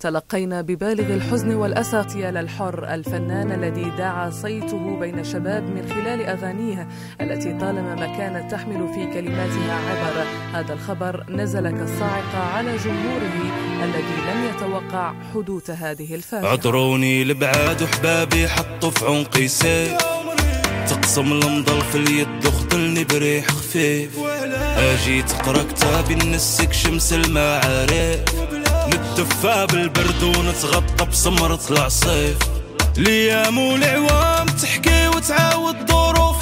تلقينا ببالغ الحزن والأسى اغتيال الحر الفنان الذي دعا صيته بين شباب من خلال أغانيه التي طالما ما كانت تحمل في كلماتها عبر. هذا الخبر نزل كالصاعقة على جمهوره الذي لم يتوقع حدوث هذه الفاجعة. عطروني لبعاد وحبابي حطوا في عنقي سيف. تقسم المضل في اليد وخطلني بريح خفيف. أجي تقرأ كتابي نسك شمس المعارف. نتدفى بالبرد ونتغطى بسمرة العصيف الأيام والعوام تحكي وتعاود ظروف.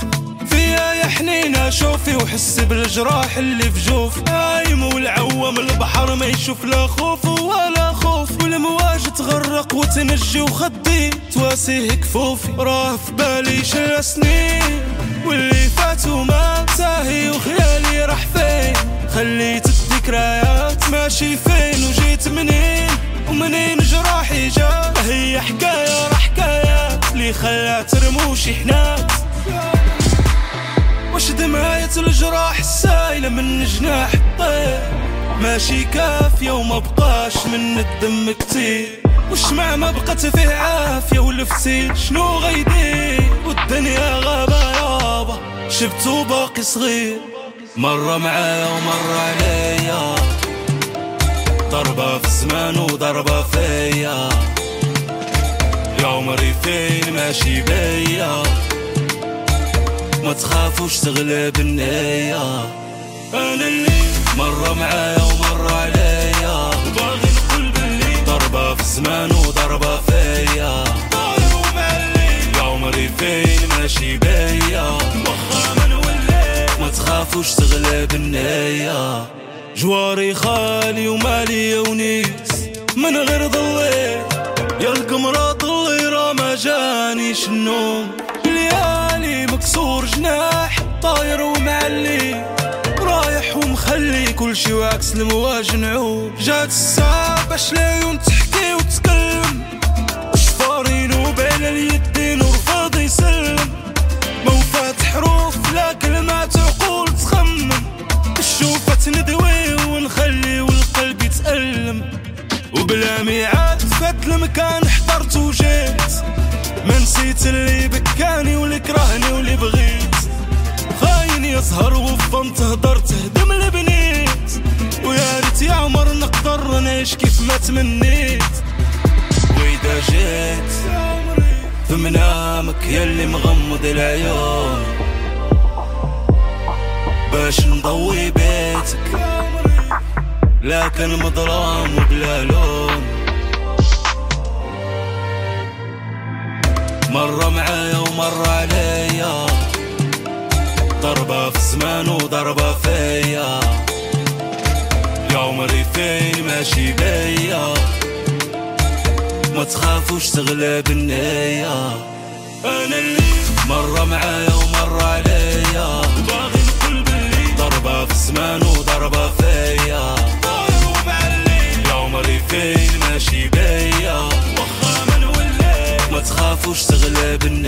فيها يا حنينة شوفي وحسي بالجراح اللي في جوف. نايم والعوام البحر ما يشوف لا خوف ولا خوف. والمواج تغرق وتنجي وخدي تواسيه كفوفي. راه في بالي شل سنين. واللي فات وما ساهي وخيالي راح فين؟ خليت الذكريات ماشي فين وجيت منين ومنين جراحي جا هي حكاية راح حكايات اللي خلات رموشي حنات وش دماية الجراح السايلة من جناح الطير؟ ماشي كافية وما بقاش من الدم كتير. وش مع ما بقت فيه عافية والفتيل شنو غيدير والدنيا غابة يابا شبتو باقي صغير. مرة معايا ومرة عليا. ضربة في الزمان وضربة فيا. يا عمري فين ماشي بيا؟ ما تخافوش تغلب النية. أنا اللي مرة معايا ومرة عليا. باغي نقول باللي ضربة في الزمان وضربة فيا. طاير ومعلي يا عمري فين ماشي بيا؟ ما تخافوش تغلب النية جواري خالي ومالي ونيس من غير ضلي يا القمرة راه ما جانيش النوم ليالي مكسور جناح طاير ومعلي. رايح ومخلي كل شي وعكس المواج نعوم جات الساعة باش العيون تحكي وبلا ميعاد فات المكان حضرت وجيت. ما نسيت اللي بكاني واللي كرهني واللي بغيت. خاين يسهر وفنت هدر تهدم البنيت. ويا ريت يا عمر نقدر نعيش كيف ما تمنيت. وإذا جيت في منامك يلي مغمض العيون. باش نضوي بيتك. لكن مظلام وبلا لون مرة معايا ومرة عليا. ضربة في الزمان وضربة فيا. يا عمري فين ماشي بيا. ما تخافوش تغلب النية أنا اللي مرة معايا ومرة عليا. باغي نقول باللي. ضربة في فيا Lebanon.